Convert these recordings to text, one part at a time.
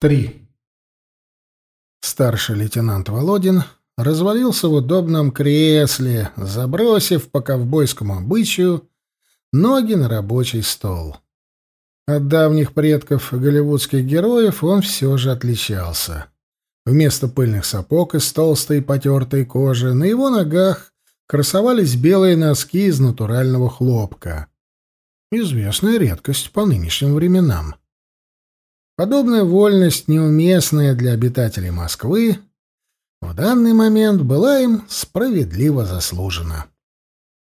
3. Старший лейтенант Володин развалился в удобном кресле, забросив по ковбойскому обычаю ноги на рабочий стол. От давних предков голливудских героев он все же отличался. Вместо пыльных сапог из толстой потертой кожи на его ногах красовались белые носки из натурального хлопка. Известная редкость по нынешним временам. Подобная вольность, неуместная для обитателей Москвы, в данный момент была им справедливо заслужена.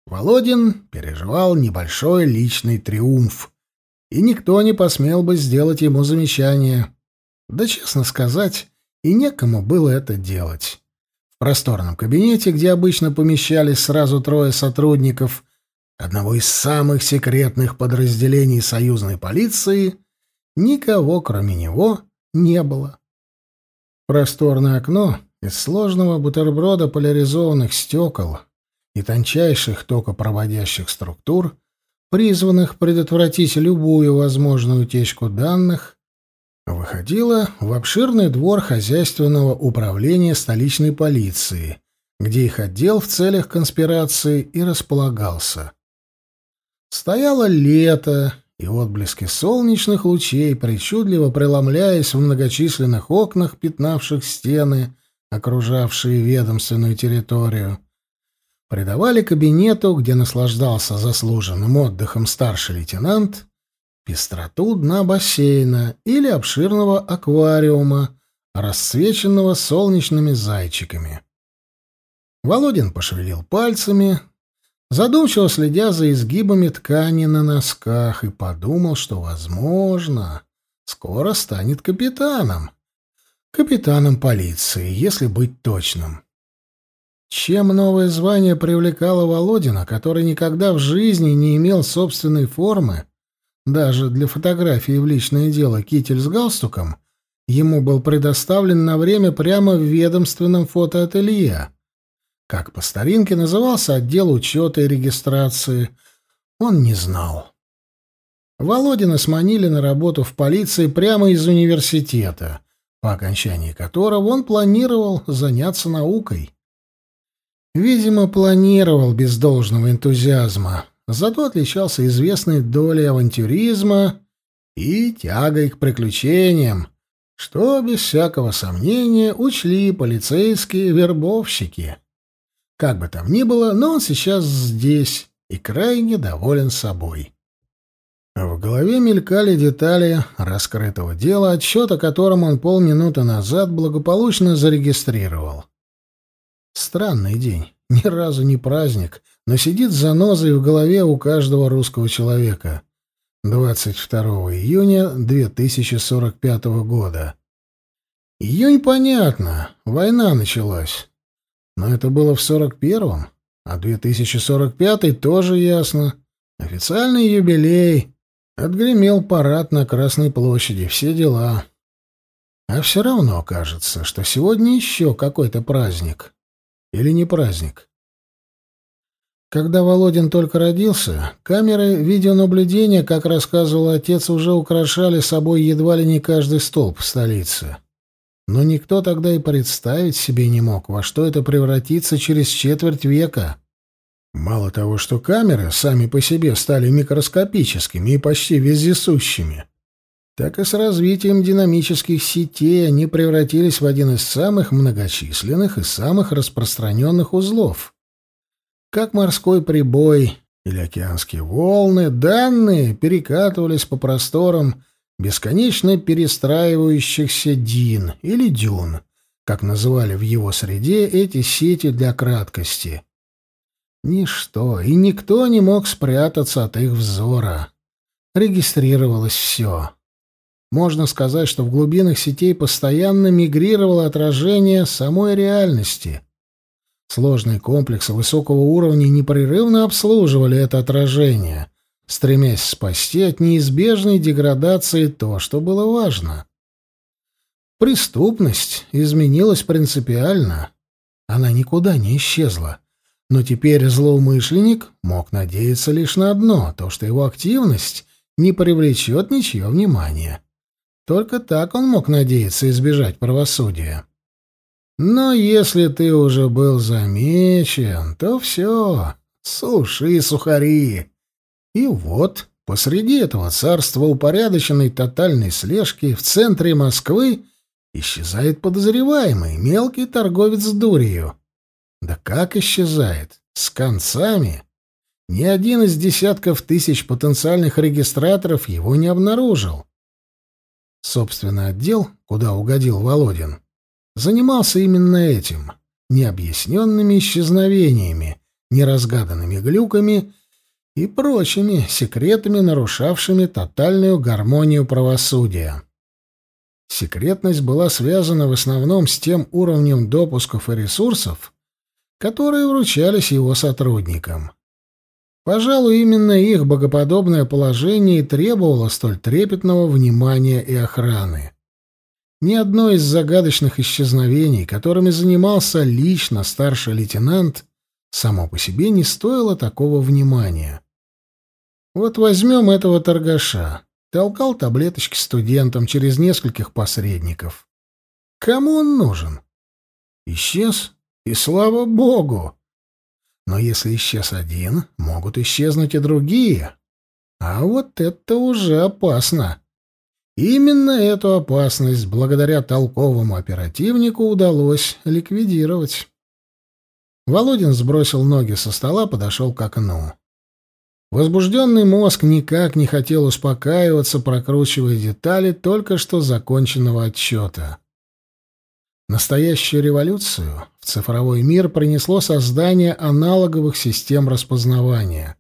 Володин переживал небольшой личный триумф, и никто не посмел бы сделать ему замечание. Да, честно сказать, и некому было это делать. В просторном кабинете, где обычно помещались сразу трое сотрудников одного из самых секретных подразделений союзной полиции — Никого, кроме него, не было. Просторное окно из сложного бутерброда поляризованных стекол и тончайших токопроводящих структур, призванных предотвратить любую возможную утечку данных, выходило в обширный двор хозяйственного управления столичной полиции, где их отдел в целях конспирации и располагался. Стояло лето, и отблески солнечных лучей, причудливо преломляясь в многочисленных окнах, пятнавших стены, окружавшие ведомственную территорию, придавали кабинету, где наслаждался заслуженным отдыхом старший лейтенант, пестроту дна бассейна или обширного аквариума, расцвеченного солнечными зайчиками. Володин пошевелил пальцами, задумчиво следя за изгибами ткани на носках, и подумал, что, возможно, скоро станет капитаном. Капитаном полиции, если быть точным. Чем новое звание привлекало Володина, который никогда в жизни не имел собственной формы, даже для фотографии в личное дело китель с галстуком, ему был предоставлен на время прямо в ведомственном фотоателье. Как по старинке назывался отдел учета и регистрации, он не знал. Володина сманили на работу в полиции прямо из университета, по окончании которого он планировал заняться наукой. Видимо, планировал без должного энтузиазма, зато отличался известной долей авантюризма и тягой к приключениям, что, без всякого сомнения, учли полицейские вербовщики. Как бы там ни было, но он сейчас здесь и крайне доволен собой. В голове мелькали детали раскрытого дела, отчет о котором он полминуты назад благополучно зарегистрировал. Странный день, ни разу не праздник, но сидит занозой в голове у каждого русского человека. 22 июня 2045 года. Июнь понятно, война началась. Но это было в 41-м, а 2045-й тоже ясно. Официальный юбилей. Отгремел парад на Красной площади, все дела. А все равно кажется, что сегодня еще какой-то праздник. Или не праздник. Когда Володин только родился, камеры видеонаблюдения, как рассказывал отец, уже украшали собой едва ли не каждый столб в столице. Но никто тогда и представить себе не мог, во что это превратится через четверть века. Мало того, что камеры сами по себе стали микроскопическими и почти вездесущими, так и с развитием динамических сетей они превратились в один из самых многочисленных и самых распространенных узлов. Как морской прибой или океанские волны, данные перекатывались по просторам бесконечно перестраивающихся дин или дюн, как называли в его среде эти сети для краткости. Ничто и никто не мог спрятаться от их взора. Регистрировалось все. Можно сказать, что в глубинах сетей постоянно мигрировало отражение самой реальности. Сложные комплексы высокого уровня непрерывно обслуживали это отражение — стремясь спасти от неизбежной деградации то, что было важно. Преступность изменилась принципиально. Она никуда не исчезла. Но теперь злоумышленник мог надеяться лишь на одно — то, что его активность не привлечет ничье внимания. Только так он мог надеяться избежать правосудия. Но если ты уже был замечен, то все, суши сухари. И вот, посреди этого царства упорядоченной тотальной слежки в центре Москвы исчезает подозреваемый, мелкий торговец дурью. Да как исчезает? С концами? Ни один из десятков тысяч потенциальных регистраторов его не обнаружил. Собственно, отдел, куда угодил Володин, занимался именно этим — необъясненными исчезновениями, неразгаданными глюками и прочими секретами, нарушавшими тотальную гармонию правосудия. Секретность была связана в основном с тем уровнем допусков и ресурсов, которые вручались его сотрудникам. Пожалуй, именно их богоподобное положение и требовало столь трепетного внимания и охраны. Ни одно из загадочных исчезновений, которыми занимался лично старший лейтенант, само по себе не стоило такого внимания. Вот возьмем этого торгаша. Толкал таблеточки студентам через нескольких посредников. Кому он нужен? Исчез, и слава богу! Но если исчез один, могут исчезнуть и другие. А вот это уже опасно. Именно эту опасность благодаря толковому оперативнику удалось ликвидировать. Володин сбросил ноги со стола, подошел к окну. Возбужденный мозг никак не хотел успокаиваться, прокручивая детали только что законченного отчета. Настоящую революцию в цифровой мир принесло создание аналоговых систем распознавания.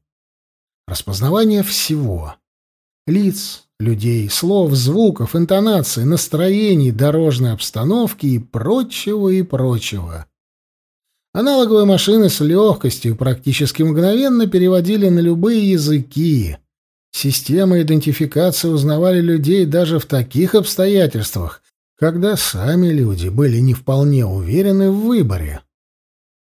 Распознавание всего. Лиц, людей, слов, звуков, интонаций, настроений, дорожной обстановки и прочего и прочего. Аналоговые машины с легкостью практически мгновенно переводили на любые языки. Системы идентификации узнавали людей даже в таких обстоятельствах, когда сами люди были не вполне уверены в выборе.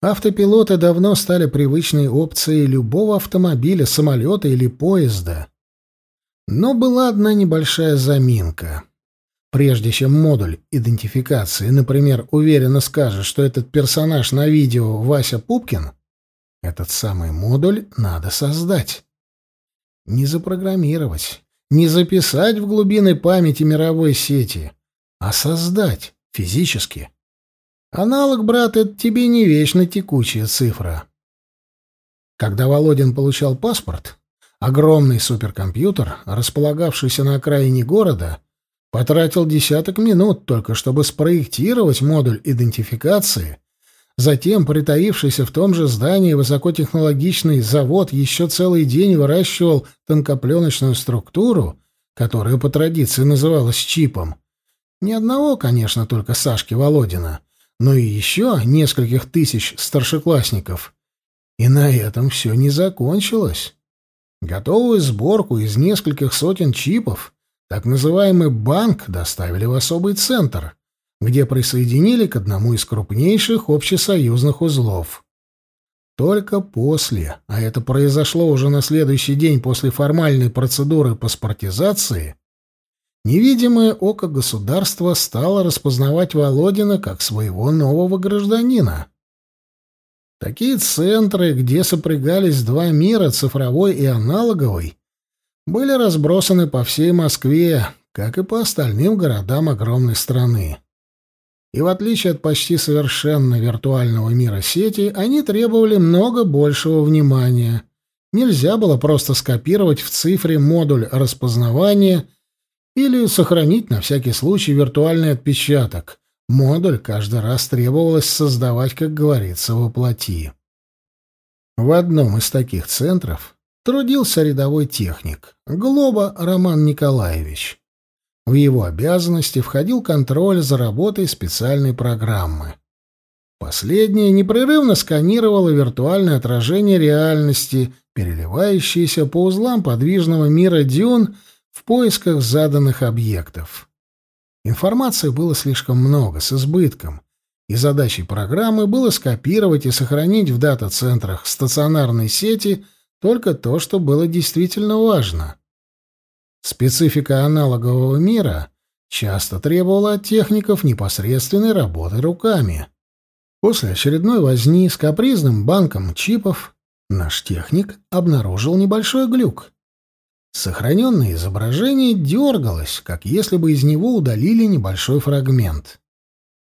Автопилоты давно стали привычной опцией любого автомобиля, самолета или поезда. Но была одна небольшая заминка. Прежде чем модуль идентификации, например, уверенно скажет, что этот персонаж на видео Вася Пупкин, этот самый модуль надо создать. Не запрограммировать, не записать в глубины памяти мировой сети — а создать физически. Аналог, брат, это тебе не вечно текучая цифра. Когда Володин получал паспорт, огромный суперкомпьютер, располагавшийся на окраине города, потратил десяток минут только чтобы спроектировать модуль идентификации, затем притаившийся в том же здании высокотехнологичный завод еще целый день выращивал тонкопленочную структуру, которая по традиции называлась чипом, ни одного, конечно, только Сашки Володина, но и еще нескольких тысяч старшеклассников. И на этом все не закончилось. Готовую сборку из нескольких сотен чипов, так называемый банк, доставили в особый центр, где присоединили к одному из крупнейших общесоюзных узлов. Только после, а это произошло уже на следующий день после формальной процедуры паспортизации, Невидимое око государства стало распознавать Володина как своего нового гражданина. Такие центры, где сопрягались два мира, цифровой и аналоговый, были разбросаны по всей Москве, как и по остальным городам огромной страны. И в отличие от почти совершенно виртуального мира сети, они требовали много большего внимания. Нельзя было просто скопировать в цифре модуль распознавания или сохранить на всякий случай виртуальный отпечаток. Модуль каждый раз требовалось создавать, как говорится, воплоти. В одном из таких центров трудился рядовой техник, Глоба Роман Николаевич. В его обязанности входил контроль за работой специальной программы. Последняя непрерывно сканировала виртуальное отражение реальности, переливающееся по узлам подвижного мира дюн в поисках заданных объектов. Информации было слишком много, с избытком, и задачей программы было скопировать и сохранить в дата-центрах стационарной сети только то, что было действительно важно. Специфика аналогового мира часто требовало от техников непосредственной работы руками. После очередной возни с капризным банком чипов наш техник обнаружил небольшой глюк. Сохраненное изображение дергалось, как если бы из него удалили небольшой фрагмент.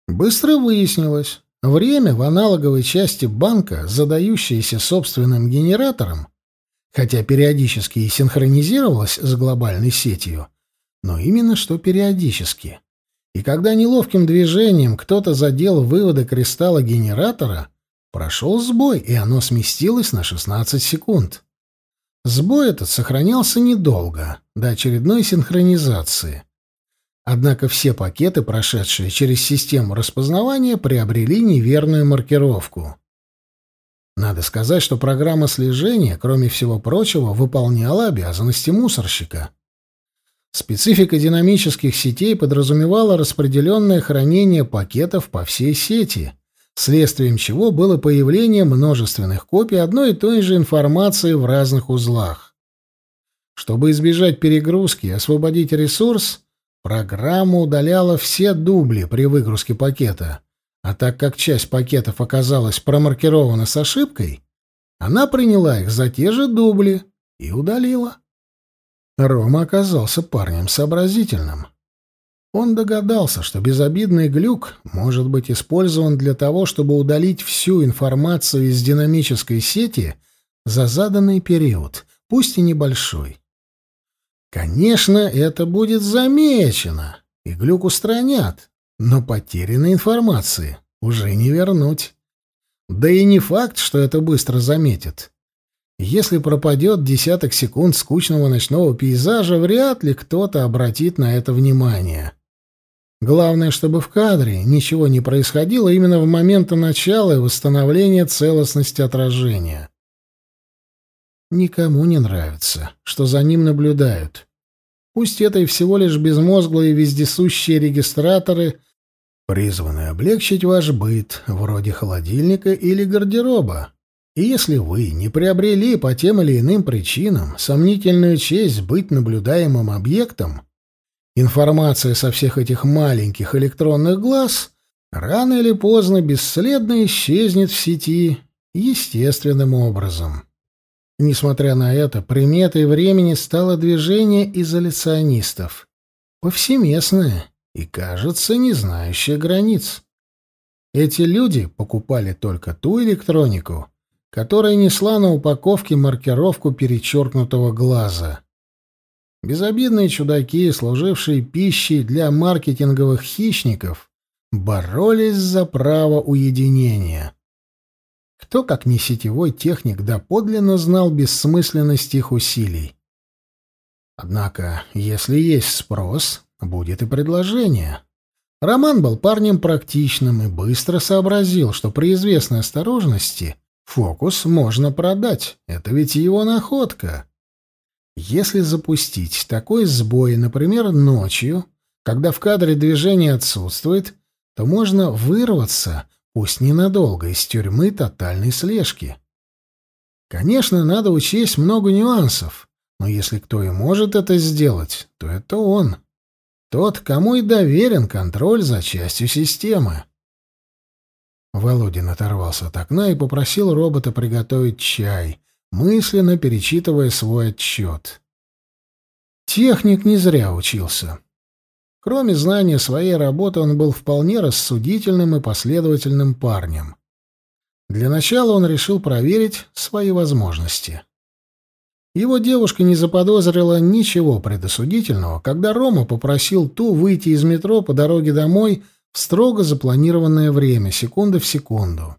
Быстро выяснилось, время в аналоговой части банка, задающееся собственным генератором, хотя периодически и синхронизировалось с глобальной сетью, но именно что периодически. И когда неловким движением кто-то задел выводы кристалла генератора, прошел сбой, и оно сместилось на 16 секунд. Сбой этот сохранялся недолго, до очередной синхронизации. Однако все пакеты, прошедшие через систему распознавания, приобрели неверную маркировку. Надо сказать, что программа слежения, кроме всего прочего, выполняла обязанности мусорщика. Специфика динамических сетей подразумевала распределенное хранение пакетов по всей сети — следствием чего было появление множественных копий одной и той же информации в разных узлах. Чтобы избежать перегрузки и освободить ресурс, программа удаляла все дубли при выгрузке пакета, а так как часть пакетов оказалась промаркирована с ошибкой, она приняла их за те же дубли и удалила. Рома оказался парнем сообразительным. Он догадался, что безобидный глюк может быть использован для того, чтобы удалить всю информацию из динамической сети за заданный период, пусть и небольшой. Конечно, это будет замечено, и глюк устранят, но потерянной информации уже не вернуть. Да и не факт, что это быстро заметят. Если пропадет десяток секунд скучного ночного пейзажа, вряд ли кто-то обратит на это внимание. Главное, чтобы в кадре ничего не происходило именно в момент начала и восстановления целостности отражения. Никому не нравится, что за ним наблюдают. Пусть это и всего лишь безмозглые вездесущие регистраторы, призванные облегчить ваш быт, вроде холодильника или гардероба. И если вы не приобрели по тем или иным причинам сомнительную честь быть наблюдаемым объектом, Информация со всех этих маленьких электронных глаз рано или поздно бесследно исчезнет в сети естественным образом. Несмотря на это, приметой времени стало движение изоляционистов. Повсеместное и, кажется, не знающее границ. Эти люди покупали только ту электронику, которая несла на упаковке маркировку перечеркнутого глаза. Безобидные чудаки, служившие пищей для маркетинговых хищников, боролись за право уединения. Кто, как не сетевой техник, доподлинно знал бессмысленность их усилий. Однако, если есть спрос, будет и предложение. Роман был парнем практичным и быстро сообразил, что при известной осторожности фокус можно продать. Это ведь его находка. Если запустить такой сбой, например, ночью, когда в кадре движение отсутствует, то можно вырваться, пусть ненадолго, из тюрьмы тотальной слежки. Конечно, надо учесть много нюансов, но если кто и может это сделать, то это он. Тот, кому и доверен контроль за частью системы. Володин оторвался от окна и попросил робота приготовить чай, мысленно перечитывая свой отчет. Техник не зря учился. Кроме знания своей работы, он был вполне рассудительным и последовательным парнем. Для начала он решил проверить свои возможности. Его девушка не заподозрила ничего предосудительного, когда Рома попросил ту выйти из метро по дороге домой в строго запланированное время, секунда в секунду.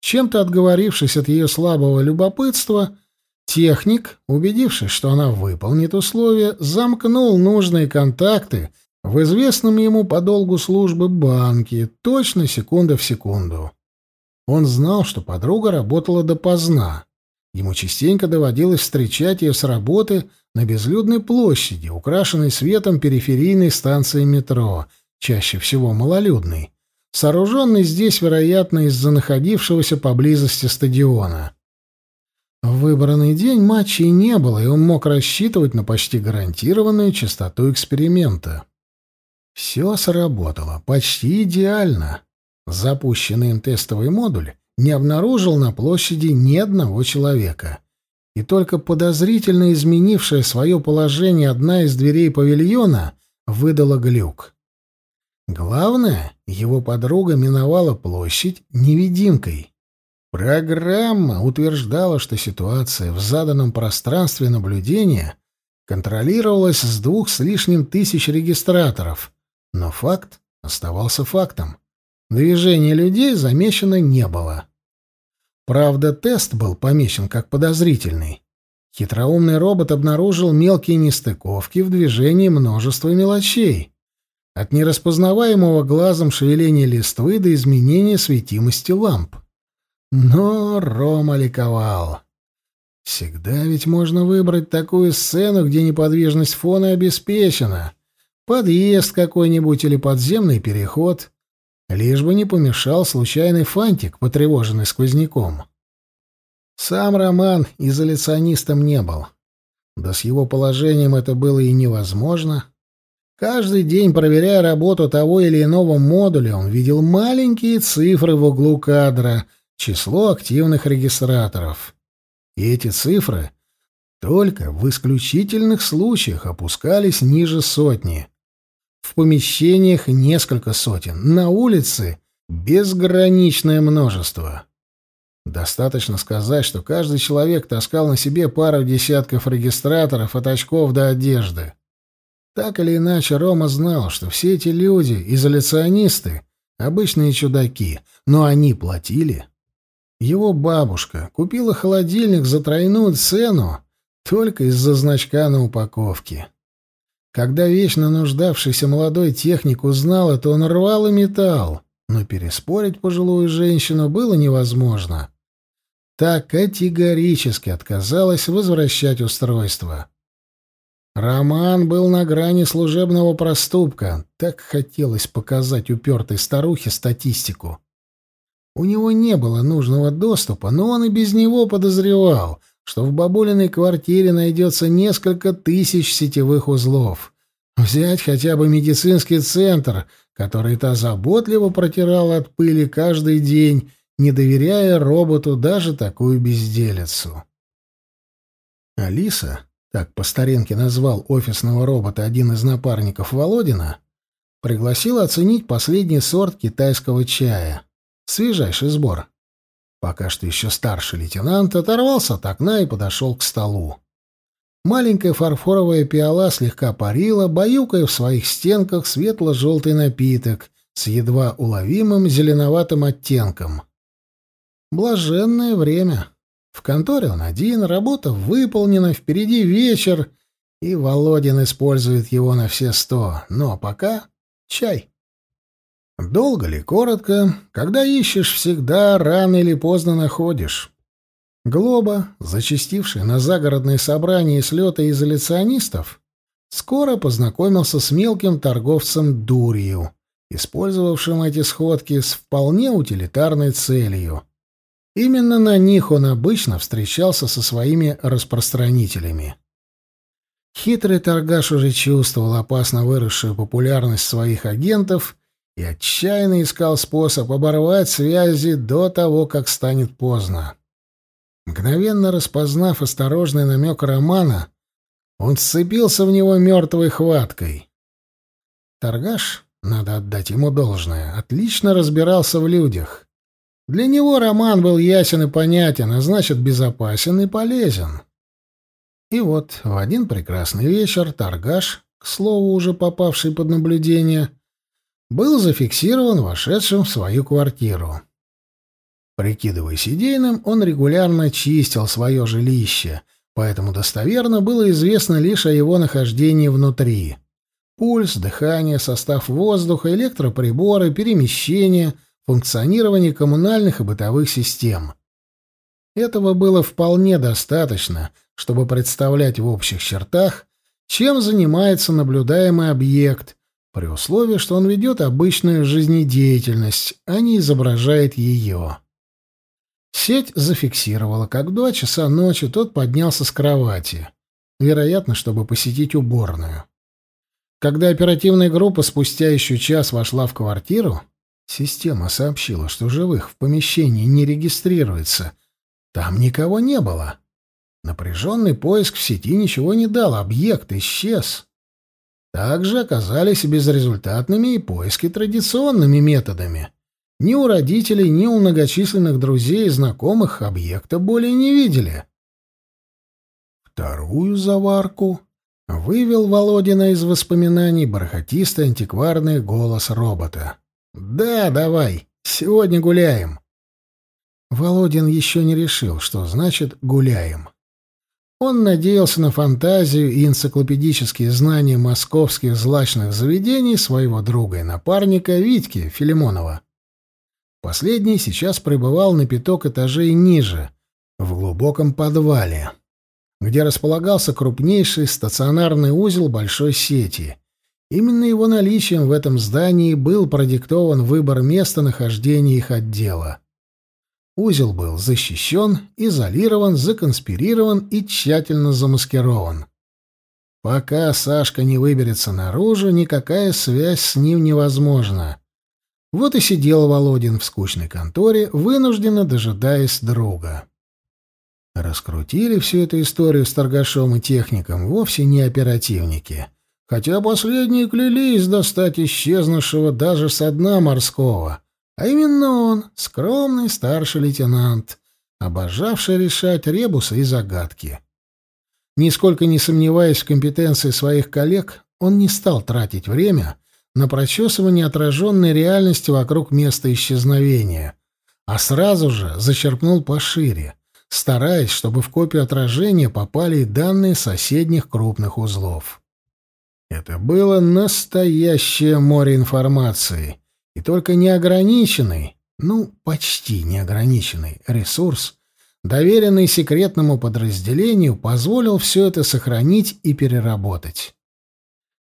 Чем-то отговорившись от ее слабого любопытства, техник, убедившись, что она выполнит условия, замкнул нужные контакты в известном ему по долгу службы банке, точно секунда в секунду. Он знал, что подруга работала допоздна. Ему частенько доводилось встречать ее с работы на безлюдной площади, украшенной светом периферийной станции метро, чаще всего малолюдной сооруженный здесь, вероятно, из-за находившегося поблизости стадиона. В выбранный день матчей не было, и он мог рассчитывать на почти гарантированную частоту эксперимента. Все сработало почти идеально. Запущенный им тестовый модуль не обнаружил на площади ни одного человека. И только подозрительно изменившая свое положение одна из дверей павильона выдала глюк. Главное, его подруга миновала площадь невидимкой. Программа утверждала, что ситуация в заданном пространстве наблюдения контролировалась с двух с лишним тысяч регистраторов, но факт оставался фактом. Движения людей замечено не было. Правда, тест был помечен как подозрительный. Хитроумный робот обнаружил мелкие нестыковки в движении множества мелочей. От нераспознаваемого глазом шевеления листвы до изменения светимости ламп. Но Рома ликовал. Всегда ведь можно выбрать такую сцену, где неподвижность фона обеспечена. Подъезд какой-нибудь или подземный переход. Лишь бы не помешал случайный фантик, потревоженный сквозняком. Сам Роман изоляционистом не был. Да с его положением это было и невозможно. Каждый день, проверяя работу того или иного модуля, он видел маленькие цифры в углу кадра, число активных регистраторов. И эти цифры только в исключительных случаях опускались ниже сотни. В помещениях несколько сотен, на улице безграничное множество. Достаточно сказать, что каждый человек таскал на себе пару десятков регистраторов от очков до одежды. Так или иначе, Рома знал, что все эти люди, изоляционисты, обычные чудаки, но они платили. Его бабушка купила холодильник за тройную цену только из-за значка на упаковке. Когда вечно нуждавшийся молодой техник узнал это, он рвал и металл, но переспорить пожилую женщину было невозможно. Так категорически отказалась возвращать устройство. Роман был на грани служебного проступка. Так хотелось показать упертой старухе статистику. У него не было нужного доступа, но он и без него подозревал, что в бабулиной квартире найдется несколько тысяч сетевых узлов. Взять хотя бы медицинский центр, который та заботливо протирала от пыли каждый день, не доверяя роботу даже такую безделицу. Алиса, так по старинке назвал офисного робота один из напарников Володина, пригласила оценить последний сорт китайского чая. Свежайший сбор. Пока что еще старший лейтенант оторвался от окна и подошел к столу. Маленькая фарфоровая пиала слегка парила, баюкая в своих стенках светло-желтый напиток с едва уловимым зеленоватым оттенком. Блаженное время. В конторе он один, работа выполнена, впереди вечер, и Володин использует его на все сто. Но пока чай. Долго ли, коротко, когда ищешь, всегда рано или поздно находишь. Глоба, зачастивший на загородные собрания и слеты изоляционистов, скоро познакомился с мелким торговцем дурью, использовавшим эти сходки с вполне утилитарной целью. Именно на них он обычно встречался со своими распространителями. Хитрый торгаш уже чувствовал опасно выросшую популярность своих агентов и отчаянно искал способ оборвать связи до того, как станет поздно. Мгновенно распознав осторожный намек Романа, он сцепился в него мертвой хваткой. Торгаш, надо отдать ему должное, отлично разбирался в людях. Для него Роман был ясен и понятен, а значит, безопасен и полезен. И вот в один прекрасный вечер торгаш, к слову, уже попавший под наблюдение, был зафиксирован вошедшим в свою квартиру. Прикидываясь идейным, он регулярно чистил свое жилище, поэтому достоверно было известно лишь о его нахождении внутри. Пульс, дыхание, состав воздуха, электроприборы, перемещение, функционирование коммунальных и бытовых систем. Этого было вполне достаточно, чтобы представлять в общих чертах, чем занимается наблюдаемый объект, при условии, что он ведет обычную жизнедеятельность, а не изображает ее. Сеть зафиксировала, как в два часа ночи тот поднялся с кровати, вероятно, чтобы посетить уборную. Когда оперативная группа спустя еще час вошла в квартиру, система сообщила, что живых в помещении не регистрируется. Там никого не было. Напряженный поиск в сети ничего не дал, объект исчез. Также оказались безрезультатными и поиски традиционными методами. Ни у родителей, ни у многочисленных друзей и знакомых объекта более не видели. Вторую заварку вывел Володина из воспоминаний бархатистый антикварный голос робота. «Да, давай, сегодня гуляем». Володин еще не решил, что значит «гуляем». Он надеялся на фантазию и энциклопедические знания московских злачных заведений своего друга и напарника Витьки Филимонова. Последний сейчас пребывал на пяток этажей ниже, в глубоком подвале, где располагался крупнейший стационарный узел большой сети. Именно его наличием в этом здании был продиктован выбор места нахождения их отдела. Узел был защищен, изолирован, законспирирован и тщательно замаскирован. Пока Сашка не выберется наружу, никакая связь с ним невозможна. Вот и сидел Володин в скучной конторе, вынужденно дожидаясь друга. Раскрутили всю эту историю с торгашом и техником вовсе не оперативники. Хотя последние клялись достать исчезнувшего даже со дна морского — а именно он, скромный старший лейтенант, обожавший решать ребусы и загадки. Нисколько не сомневаясь в компетенции своих коллег, он не стал тратить время на прочесывание отраженной реальности вокруг места исчезновения, а сразу же зачерпнул пошире, стараясь, чтобы в копию отражения попали и данные соседних крупных узлов. Это было настоящее море информации — и только неограниченный, ну, почти неограниченный ресурс, доверенный секретному подразделению, позволил все это сохранить и переработать.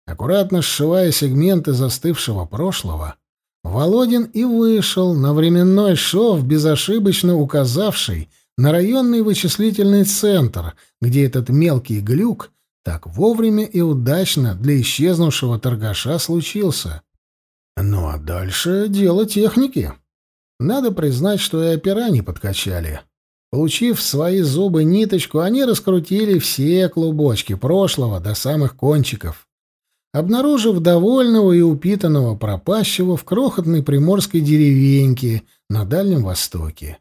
Аккуратно сшивая сегменты застывшего прошлого, Володин и вышел на временной шов, безошибочно указавший на районный вычислительный центр, где этот мелкий глюк так вовремя и удачно для исчезнувшего торгаша случился. Ну а дальше дело техники. Надо признать, что и опера не подкачали. Получив в свои зубы ниточку, они раскрутили все клубочки прошлого до самых кончиков, обнаружив довольного и упитанного пропащего в крохотной приморской деревеньке на Дальнем Востоке.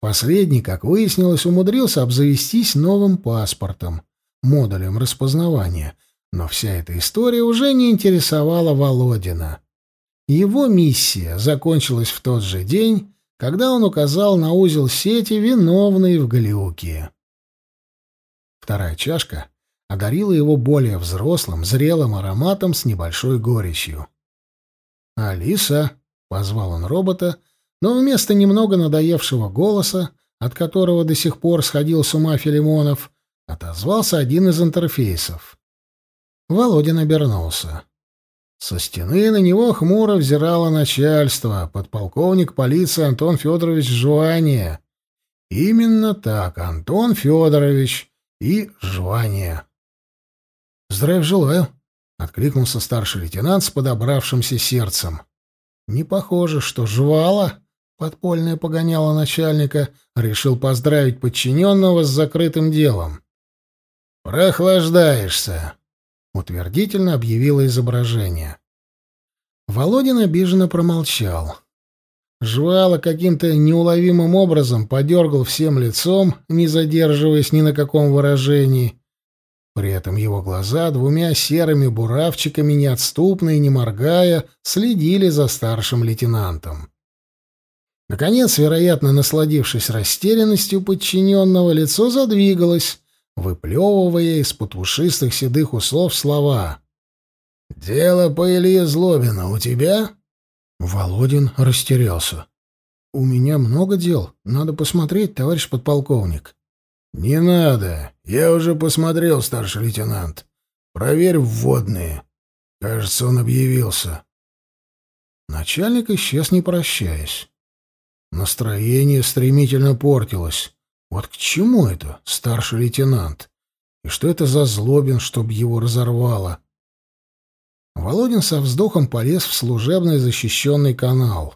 Последний, как выяснилось, умудрился обзавестись новым паспортом, модулем распознавания, но вся эта история уже не интересовала Володина. Его миссия закончилась в тот же день, когда он указал на узел сети, виновный в глюке. Вторая чашка одарила его более взрослым, зрелым ароматом с небольшой горечью. «Алиса!» — позвал он робота, но вместо немного надоевшего голоса, от которого до сих пор сходил с ума Филимонов, отозвался один из интерфейсов. Володин обернулся. Со стены на него хмуро взирало начальство, подполковник полиции Антон Федорович Жуания. Именно так, Антон Федорович и Жуания. «Здравия желаю», — откликнулся старший лейтенант с подобравшимся сердцем. «Не похоже, что жвала, подпольное погоняло начальника, решил поздравить подчиненного с закрытым делом». «Прохлаждаешься», утвердительно объявило изображение. Володин обиженно промолчал. Жвало каким-то неуловимым образом подергал всем лицом, не задерживаясь ни на каком выражении. При этом его глаза двумя серыми буравчиками, неотступно и не моргая, следили за старшим лейтенантом. Наконец, вероятно, насладившись растерянностью подчиненного, лицо задвигалось, выплевывая из-под ушистых седых усов слова. «Дело по Илье Злобину у тебя?» Володин растерялся. «У меня много дел. Надо посмотреть, товарищ подполковник». «Не надо. Я уже посмотрел, старший лейтенант. Проверь вводные. Кажется, он объявился». Начальник исчез, не прощаясь. Настроение стремительно портилось. Вот к чему это, старший лейтенант? И что это за злобин, чтоб его разорвало? Володин со вздохом полез в служебный защищенный канал.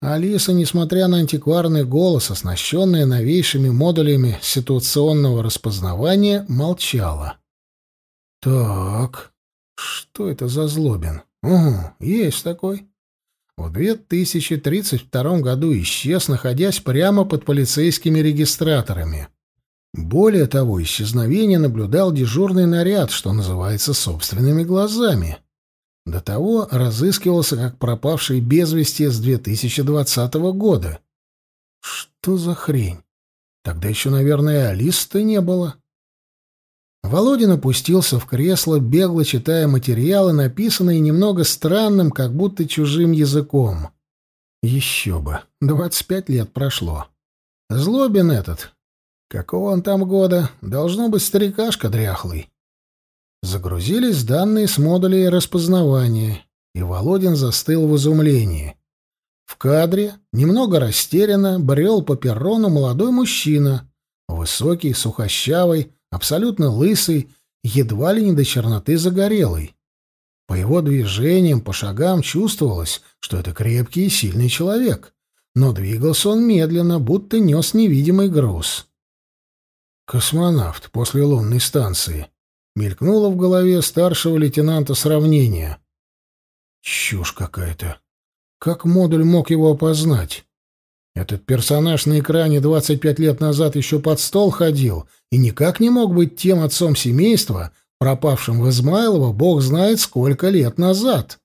Алиса, несмотря на антикварный голос, оснащенная новейшими модулями ситуационного распознавания, молчала. «Так, что это за злобин? Угу, есть такой. В 2032 году исчез, находясь прямо под полицейскими регистраторами. Более того, исчезновение наблюдал дежурный наряд, что называется, собственными глазами. До того разыскивался как пропавший без вести с 2020 года. Что за хрень? Тогда еще, наверное, Алисы-то не было. Володин опустился в кресло, бегло читая материалы, написанные немного странным, как будто чужим языком. Еще бы, двадцать пять лет прошло. Злобин этот, Какого он там года? Должно быть старикашка дряхлый. Загрузились данные с модулей распознавания, и Володин застыл в изумлении. В кадре, немного растерянно, брел по перрону молодой мужчина, высокий, сухощавый, абсолютно лысый, едва ли не до черноты загорелый. По его движениям, по шагам чувствовалось, что это крепкий и сильный человек, но двигался он медленно, будто нес невидимый груз. Космонавт после лунной станции. Мелькнуло в голове старшего лейтенанта сравнение. Чушь какая-то. Как модуль мог его опознать? Этот персонаж на экране 25 лет назад еще под стол ходил и никак не мог быть тем отцом семейства, пропавшим в Измайлово бог знает сколько лет назад.